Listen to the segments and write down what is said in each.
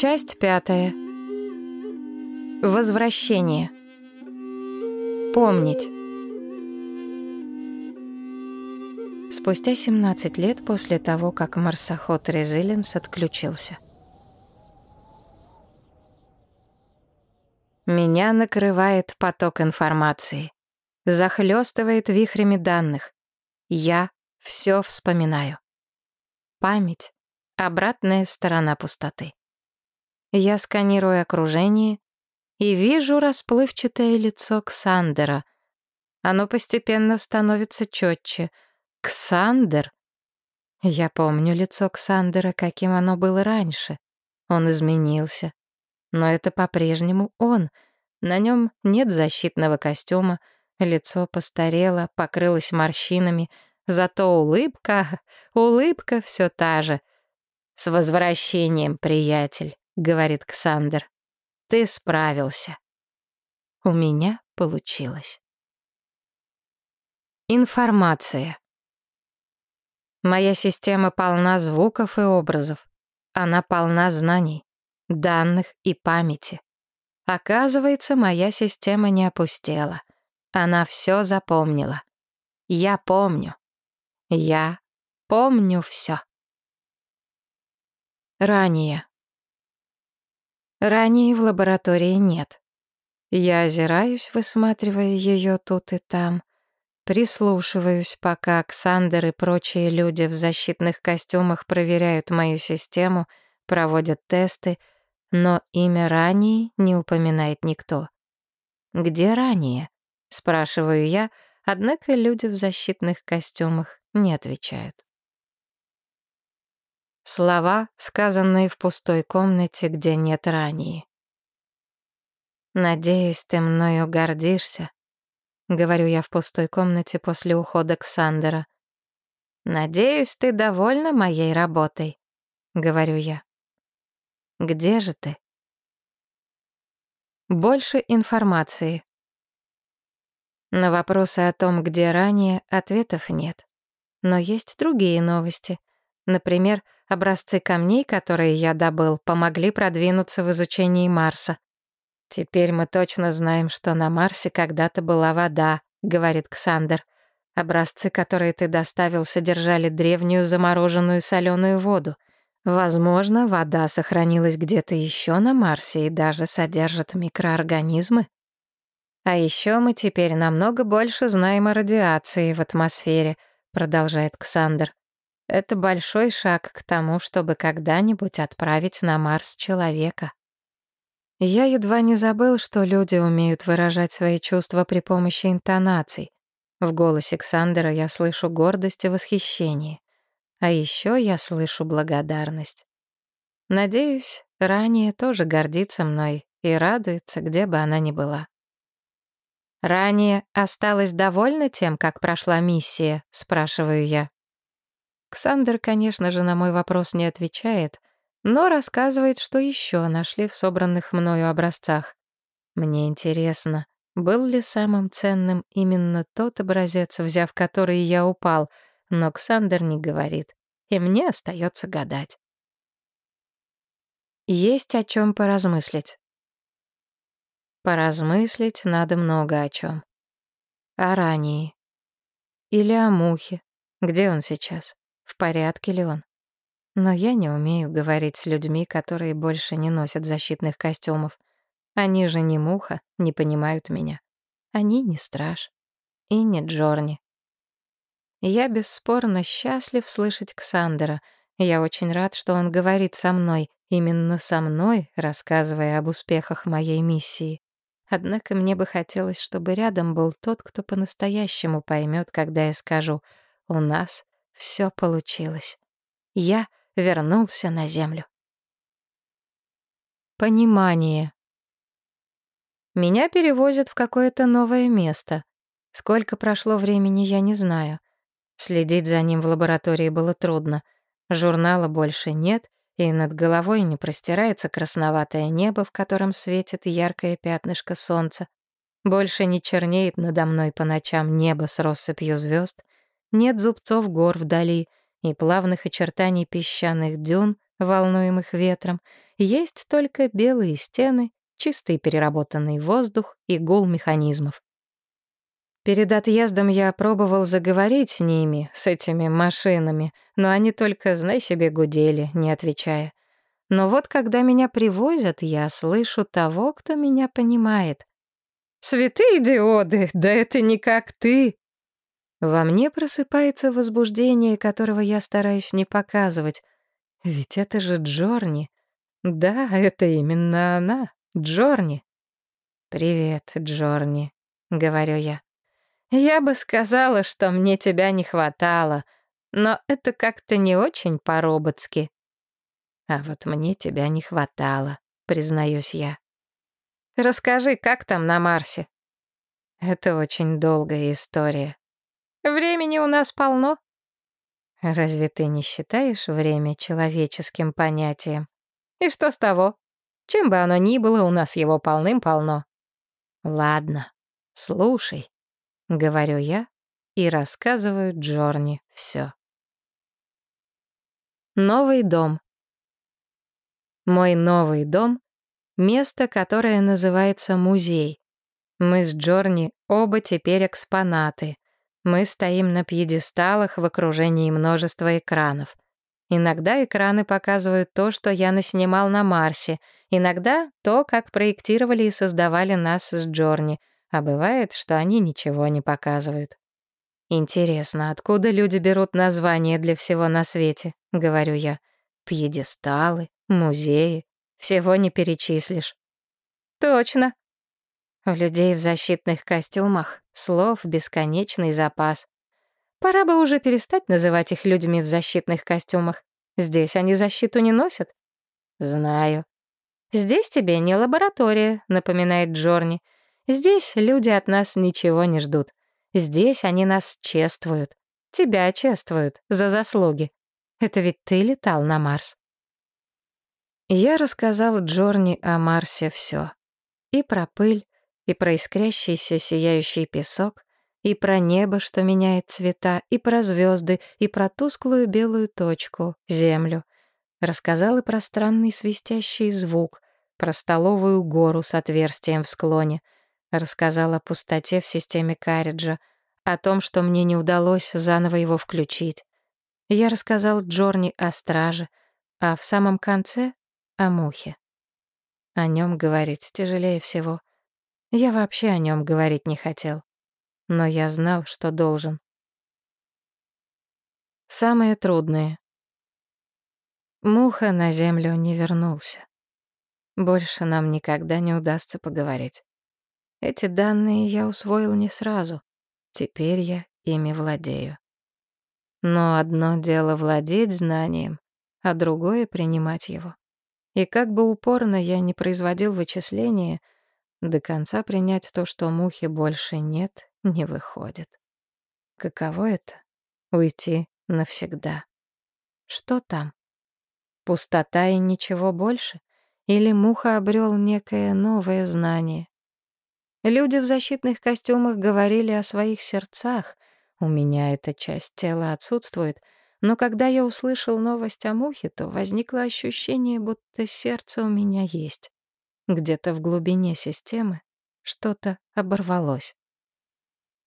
Часть пятая. Возвращение. Помнить. Спустя 17 лет после того, как марсоход Резилинс отключился. Меня накрывает поток информации. Захлёстывает вихрями данных. Я все вспоминаю. Память — обратная сторона пустоты. Я сканирую окружение и вижу расплывчатое лицо Ксандера. Оно постепенно становится четче. Ксандер? Я помню лицо Ксандера, каким оно было раньше. Он изменился. Но это по-прежнему он. На нем нет защитного костюма, лицо постарело, покрылось морщинами, зато улыбка, улыбка все та же. «С возвращением, приятель!» Говорит Ксандер. Ты справился. У меня получилось. Информация. Моя система полна звуков и образов. Она полна знаний, данных и памяти. Оказывается, моя система не опустела. Она все запомнила. Я помню. Я помню все. Ранее. Ранее в лаборатории нет. Я озираюсь, высматривая ее тут и там. Прислушиваюсь, пока Оксандр и прочие люди в защитных костюмах проверяют мою систему, проводят тесты, но имя ранее не упоминает никто. «Где ранее?» — спрашиваю я, однако люди в защитных костюмах не отвечают. Слова, сказанные в пустой комнате, где нет ранее. «Надеюсь, ты мною гордишься», — говорю я в пустой комнате после ухода Ксандера. «Надеюсь, ты довольна моей работой», — говорю я. «Где же ты?» Больше информации. На вопросы о том, где ранее, ответов нет. Но есть другие новости. Например, образцы камней, которые я добыл, помогли продвинуться в изучении Марса. «Теперь мы точно знаем, что на Марсе когда-то была вода», — говорит Ксандер. «Образцы, которые ты доставил, содержали древнюю замороженную соленую воду. Возможно, вода сохранилась где-то еще на Марсе и даже содержит микроорганизмы. А еще мы теперь намного больше знаем о радиации в атмосфере», — продолжает Ксандер. Это большой шаг к тому, чтобы когда-нибудь отправить на Марс человека. Я едва не забыл, что люди умеют выражать свои чувства при помощи интонаций. В голосе Александра я слышу гордость и восхищение. А еще я слышу благодарность. Надеюсь, ранее тоже гордится мной и радуется, где бы она ни была. «Ранее осталась довольна тем, как прошла миссия?» — спрашиваю я. Ксандер, конечно же, на мой вопрос не отвечает, но рассказывает, что еще нашли в собранных мною образцах. Мне интересно, был ли самым ценным именно тот образец, взяв который я упал, но Ксандер не говорит, и мне остается гадать. Есть о чем поразмыслить. Поразмыслить надо много о чем. О ранее. Или о мухе. Где он сейчас? В порядке ли он. Но я не умею говорить с людьми, которые больше не носят защитных костюмов. Они же не муха, не понимают меня. Они не страж. И не Джорни. Я бесспорно счастлив слышать Ксандера. Я очень рад, что он говорит со мной, именно со мной, рассказывая об успехах моей миссии. Однако мне бы хотелось, чтобы рядом был тот, кто по-настоящему поймет, когда я скажу «У нас все получилось. Я вернулся на землю. Понимание. Меня перевозят в какое-то новое место. Сколько прошло времени, я не знаю. Следить за ним в лаборатории было трудно. Журнала больше нет, и над головой не простирается красноватое небо, в котором светит яркое пятнышко солнца. Больше не чернеет надо мной по ночам небо с россыпью звезд, нет зубцов гор вдали и плавных очертаний песчаных дюн, волнуемых ветром, есть только белые стены, чистый переработанный воздух и гул механизмов. Перед отъездом я пробовал заговорить с ними, с этими машинами, но они только, знай себе, гудели, не отвечая. Но вот когда меня привозят, я слышу того, кто меня понимает. «Святые диоды, да это не как ты!» Во мне просыпается возбуждение, которого я стараюсь не показывать. Ведь это же Джорни. Да, это именно она, Джорни. «Привет, Джорни», — говорю я. «Я бы сказала, что мне тебя не хватало, но это как-то не очень по-роботски». «А вот мне тебя не хватало», — признаюсь я. «Расскажи, как там на Марсе?» «Это очень долгая история. Времени у нас полно». «Разве ты не считаешь время человеческим понятием?» «И что с того? Чем бы оно ни было, у нас его полным-полно». «Ладно, слушай», — говорю я и рассказываю Джорни все. Новый дом. Мой новый дом — место, которое называется музей. Мы с Джорни оба теперь экспонаты. Мы стоим на пьедесталах в окружении множества экранов — Иногда экраны показывают то, что я наснимал на Марсе, иногда то, как проектировали и создавали нас с Джорни, а бывает, что они ничего не показывают. «Интересно, откуда люди берут названия для всего на свете?» — говорю я. «Пьедесталы, музеи, всего не перечислишь». «Точно». У людей в защитных костюмах слов бесконечный запас. Пора бы уже перестать называть их людьми в защитных костюмах. Здесь они защиту не носят. Знаю. Здесь тебе не лаборатория, напоминает Джорни. Здесь люди от нас ничего не ждут. Здесь они нас чествуют. Тебя чествуют за заслуги. Это ведь ты летал на Марс. Я рассказал Джорни о Марсе все. И про пыль, и про искрящийся сияющий песок, и про небо, что меняет цвета, и про звезды, и про тусклую белую точку, землю. Рассказал и про странный свистящий звук, про столовую гору с отверстием в склоне. Рассказал о пустоте в системе Карриджа, о том, что мне не удалось заново его включить. Я рассказал Джорни о страже, а в самом конце — о мухе. О нем говорить тяжелее всего. Я вообще о нем говорить не хотел но я знал, что должен. Самое трудное. Муха на землю не вернулся. Больше нам никогда не удастся поговорить. Эти данные я усвоил не сразу. Теперь я ими владею. Но одно дело владеть знанием, а другое — принимать его. И как бы упорно я не производил вычисления, до конца принять то, что мухи больше нет, не выходит. Каково это — уйти навсегда? Что там? Пустота и ничего больше? Или муха обрел некое новое знание? Люди в защитных костюмах говорили о своих сердцах. У меня эта часть тела отсутствует, но когда я услышал новость о мухе, то возникло ощущение, будто сердце у меня есть. Где-то в глубине системы что-то оборвалось.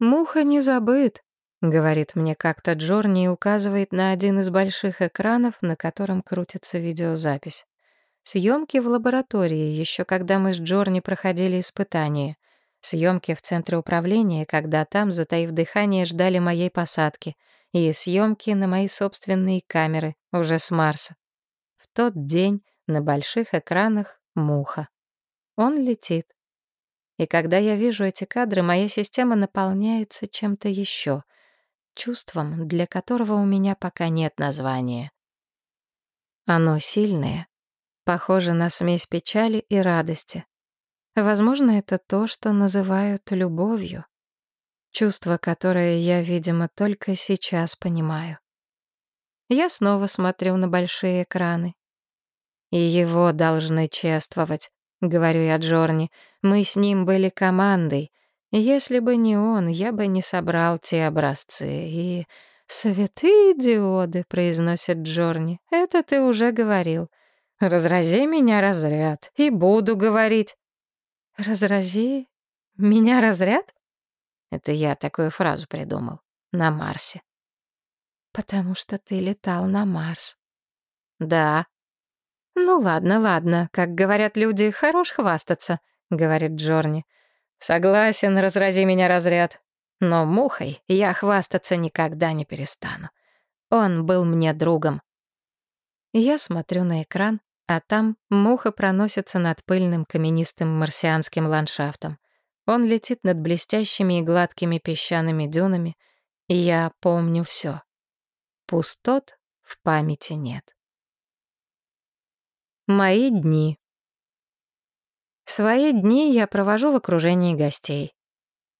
«Муха не забыт», — говорит мне как-то Джорни и указывает на один из больших экранов, на котором крутится видеозапись. Съемки в лаборатории, еще когда мы с Джорни проходили испытания. Съемки в центре управления, когда там, затаив дыхание, ждали моей посадки. И съемки на мои собственные камеры, уже с Марса. В тот день на больших экранах муха. Он летит. И когда я вижу эти кадры, моя система наполняется чем-то еще, чувством, для которого у меня пока нет названия. Оно сильное, похоже на смесь печали и радости. Возможно, это то, что называют любовью. Чувство, которое я, видимо, только сейчас понимаю. Я снова смотрю на большие экраны. И его должны чествовать, — говорю я Джорни. «Мы с ним были командой. Если бы не он, я бы не собрал те образцы. И святые диоды», — произносит Джорни. «Это ты уже говорил. Разрази меня разряд, и буду говорить. Разрази меня разряд? Это я такую фразу придумал. На Марсе. Потому что ты летал на Марс. Да. Ну ладно, ладно, как говорят люди, хорош хвастаться, говорит Джорни. Согласен, разрази меня разряд. Но мухой я хвастаться никогда не перестану. Он был мне другом. Я смотрю на экран, а там муха проносится над пыльным каменистым марсианским ландшафтом. Он летит над блестящими и гладкими песчаными дюнами, я помню все. Пустот в памяти нет. Мои дни. Свои дни я провожу в окружении гостей.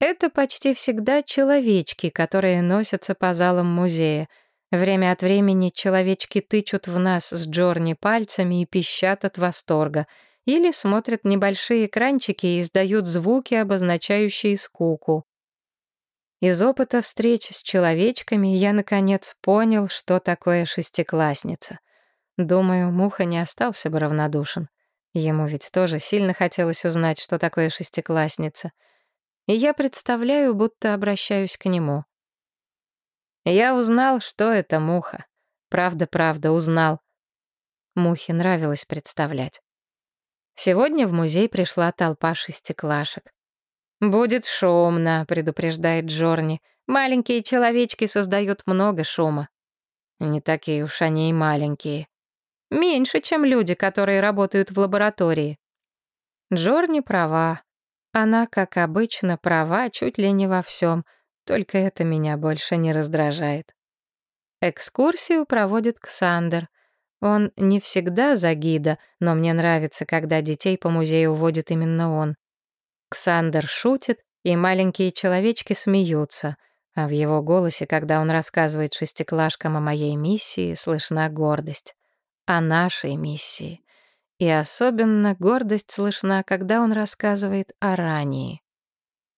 Это почти всегда человечки, которые носятся по залам музея — Время от времени человечки тычут в нас с Джорни пальцами и пищат от восторга, или смотрят небольшие экранчики и издают звуки, обозначающие скуку. Из опыта встреч с человечками я, наконец, понял, что такое шестиклассница. Думаю, Муха не остался бы равнодушен. Ему ведь тоже сильно хотелось узнать, что такое шестиклассница. И я представляю, будто обращаюсь к нему. Я узнал, что это муха. Правда-правда, узнал. Мухе нравилось представлять. Сегодня в музей пришла толпа шестиклашек. «Будет шумно», — предупреждает Джорни. «Маленькие человечки создают много шума». Не такие уж они и маленькие. Меньше, чем люди, которые работают в лаборатории. Джорни права. Она, как обычно, права чуть ли не во всем — только это меня больше не раздражает. Экскурсию проводит Ксандер. Он не всегда за гида, но мне нравится, когда детей по музею водит именно он. Ксандер шутит, и маленькие человечки смеются, а в его голосе, когда он рассказывает шестиклашкам о моей миссии, слышна гордость. О нашей миссии. И особенно гордость слышна, когда он рассказывает о ранее.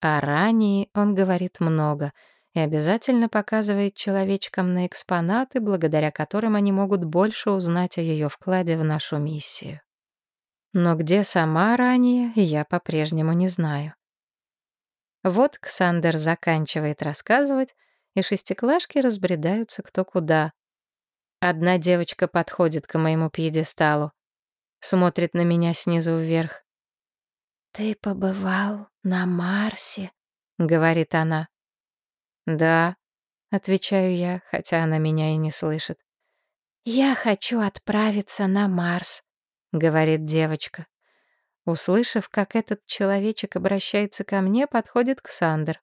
О ранее он говорит много и обязательно показывает человечкам на экспонаты, благодаря которым они могут больше узнать о ее вкладе в нашу миссию. Но где сама ранее, я по-прежнему не знаю. Вот Ксандер заканчивает рассказывать, и шестиклашки разбредаются кто куда. Одна девочка подходит к моему пьедесталу, смотрит на меня снизу вверх. «Ты побывал на Марсе?» — говорит она. «Да», — отвечаю я, хотя она меня и не слышит. «Я хочу отправиться на Марс», — говорит девочка. Услышав, как этот человечек обращается ко мне, подходит Ксандр.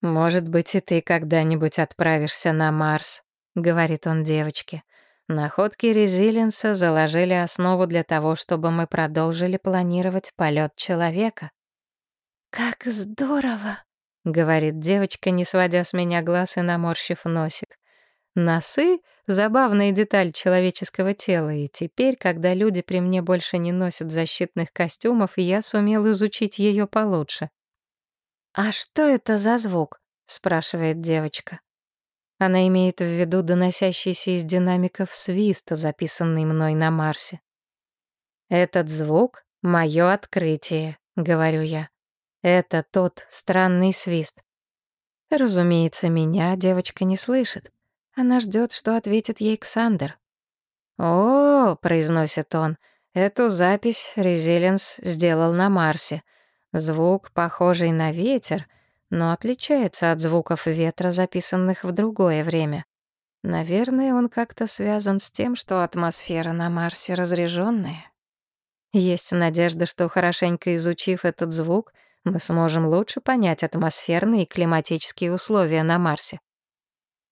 «Может быть, и ты когда-нибудь отправишься на Марс», — говорит он девочке. Находки резилинса заложили основу для того, чтобы мы продолжили планировать полет человека. «Как здорово!» — говорит девочка, не сводя с меня глаз и наморщив носик. Носы — забавная деталь человеческого тела, и теперь, когда люди при мне больше не носят защитных костюмов, я сумел изучить ее получше. «А что это за звук?» — спрашивает девочка. Она имеет в виду доносящийся из динамиков свист, записанный мной на Марсе. «Этот звук — мое открытие», — говорю я. «Это тот странный свист». Разумеется, меня девочка не слышит. Она ждет, что ответит ей Ксандер. «О, — произносит он, — эту запись Резилинс сделал на Марсе. Звук, похожий на ветер, но отличается от звуков ветра, записанных в другое время. Наверное, он как-то связан с тем, что атмосфера на Марсе разреженная. Есть надежда, что хорошенько изучив этот звук, мы сможем лучше понять атмосферные и климатические условия на Марсе.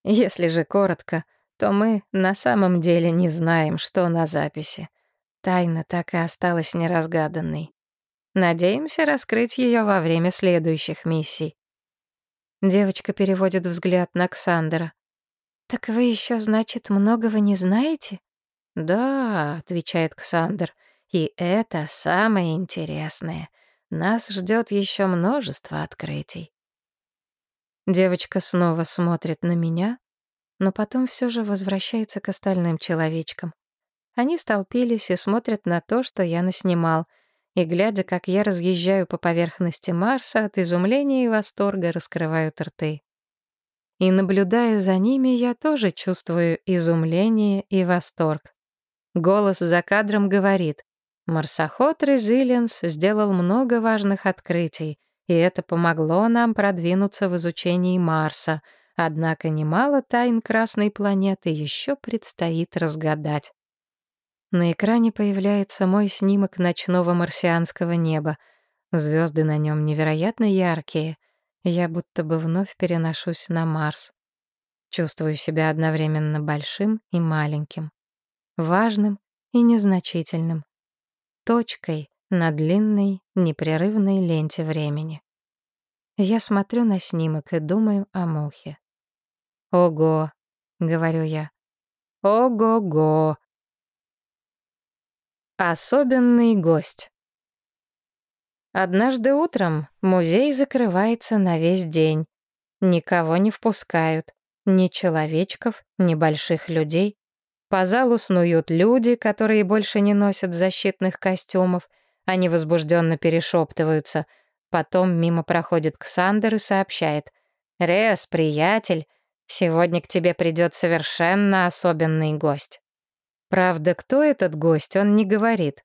Если же коротко, то мы на самом деле не знаем, что на записи. Тайна так и осталась неразгаданной. Надеемся раскрыть ее во время следующих миссий. Девочка переводит взгляд на Ксандера. «Так вы еще, значит, многого не знаете?» «Да», — отвечает Ксандер, — «и это самое интересное. Нас ждет еще множество открытий». Девочка снова смотрит на меня, но потом все же возвращается к остальным человечкам. они столпились и смотрят на то, что я наснимал. И, глядя, как я разъезжаю по поверхности Марса, от изумления и восторга раскрывают рты. И, наблюдая за ними, я тоже чувствую изумление и восторг. Голос за кадром говорит, «Марсоход Резилиенс сделал много важных открытий, и это помогло нам продвинуться в изучении Марса, однако немало тайн Красной планеты еще предстоит разгадать». На экране появляется мой снимок ночного марсианского неба. Звезды на нем невероятно яркие. Я будто бы вновь переношусь на Марс. Чувствую себя одновременно большим и маленьким, важным и незначительным, точкой на длинной, непрерывной ленте времени. Я смотрю на снимок и думаю о мухе. «Ого!» — говорю я. «Ого-го!» Особенный гость. Однажды утром музей закрывается на весь день. Никого не впускают. Ни человечков, ни больших людей. По залу снуют люди, которые больше не носят защитных костюмов. Они возбужденно перешептываются. Потом мимо проходит Ксандер и сообщает. «Рес, приятель, сегодня к тебе придет совершенно особенный гость». Правда, кто этот гость, он не говорит.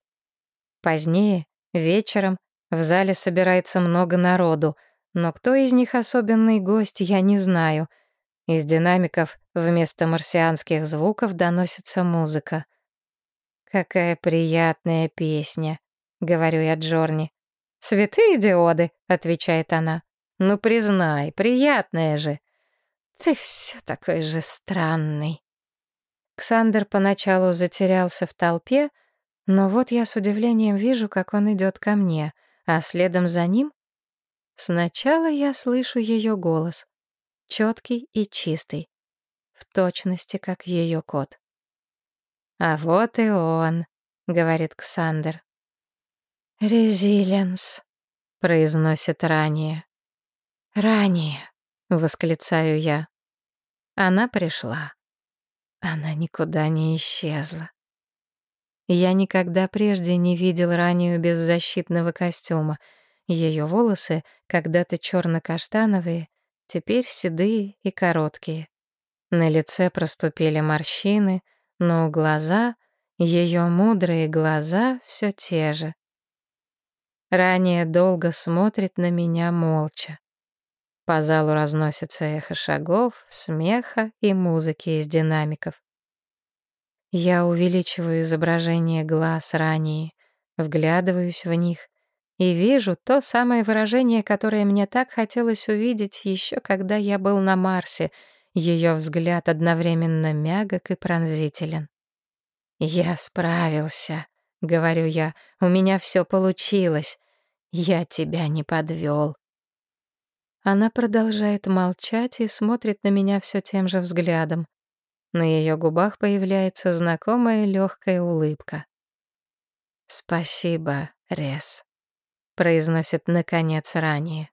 Позднее, вечером, в зале собирается много народу, но кто из них особенный гость, я не знаю. Из динамиков вместо марсианских звуков доносится музыка. «Какая приятная песня», — говорю я Джорни. «Святые диоды», — отвечает она. «Ну, признай, приятная же». «Ты все такой же странный». Ксандер поначалу затерялся в толпе, но вот я с удивлением вижу, как он идет ко мне, а следом за ним сначала я слышу ее голос, четкий и чистый, в точности, как ее кот. «А вот и он», — говорит Ксандер. «Резилиенс», — произносит ранее. «Ранее», — восклицаю я. Она пришла. Она никуда не исчезла. Я никогда прежде не видел раннюю беззащитного костюма. Ее волосы, когда-то черно-каштановые, теперь седые и короткие. На лице проступили морщины, но глаза, ее мудрые глаза, все те же. Ранее долго смотрит на меня молча. По залу разносится эхо шагов, смеха и музыки из динамиков. Я увеличиваю изображение глаз ранее, вглядываюсь в них и вижу то самое выражение, которое мне так хотелось увидеть еще когда я был на Марсе. Ее взгляд одновременно мягок и пронзителен. «Я справился», — говорю я, — «у меня все получилось. Я тебя не подвел. Она продолжает молчать и смотрит на меня все тем же взглядом. На ее губах появляется знакомая легкая улыбка. «Спасибо, Рес», — произносит наконец ранее.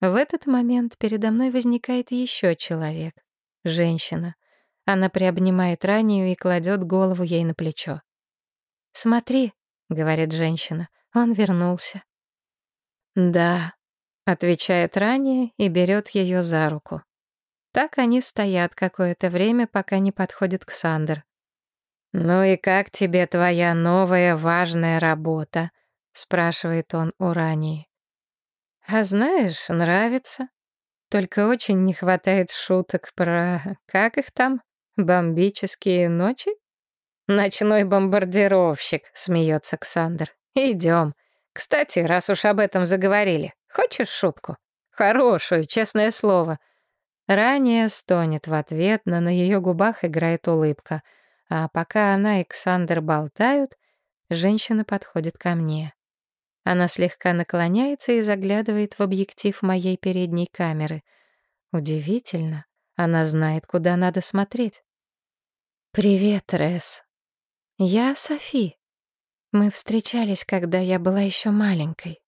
В этот момент передо мной возникает еще человек, женщина. Она приобнимает ранее и кладет голову ей на плечо. «Смотри», — говорит женщина, — «он вернулся». «Да», Отвечает ранее и берет ее за руку. Так они стоят какое-то время, пока не подходит Ксандр. «Ну и как тебе твоя новая важная работа?» — спрашивает он у ранее. «А знаешь, нравится. Только очень не хватает шуток про... Как их там? Бомбические ночи?» «Ночной бомбардировщик», — смеется Ксандр. «Идем. Кстати, раз уж об этом заговорили, Хочешь шутку? Хорошую, честное слово. Ранее стонет в ответ, но на ее губах играет улыбка. А пока она и Александр болтают, женщина подходит ко мне. Она слегка наклоняется и заглядывает в объектив моей передней камеры. Удивительно, она знает, куда надо смотреть. «Привет, Рес. Я Софи. Мы встречались, когда я была еще маленькой.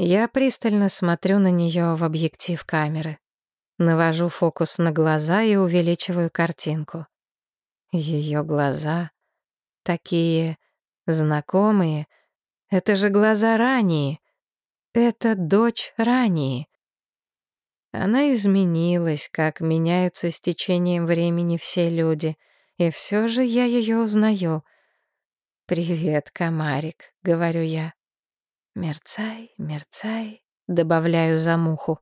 Я пристально смотрю на нее в объектив камеры. Навожу фокус на глаза и увеличиваю картинку. Ее глаза такие знакомые. Это же глаза ранее. Это дочь ранее. Она изменилась, как меняются с течением времени все люди, и все же я ее узнаю. «Привет, комарик», — говорю я. «Мерцай, мерцай», — добавляю за муху.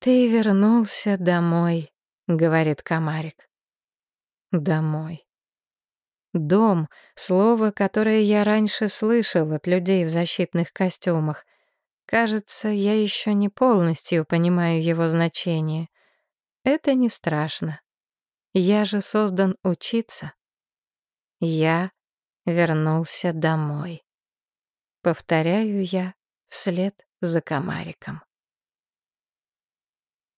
«Ты вернулся домой», — говорит комарик. «Домой». «Дом» — слово, которое я раньше слышал от людей в защитных костюмах. Кажется, я еще не полностью понимаю его значение. Это не страшно. Я же создан учиться. Я вернулся домой. Повторяю я вслед за комариком.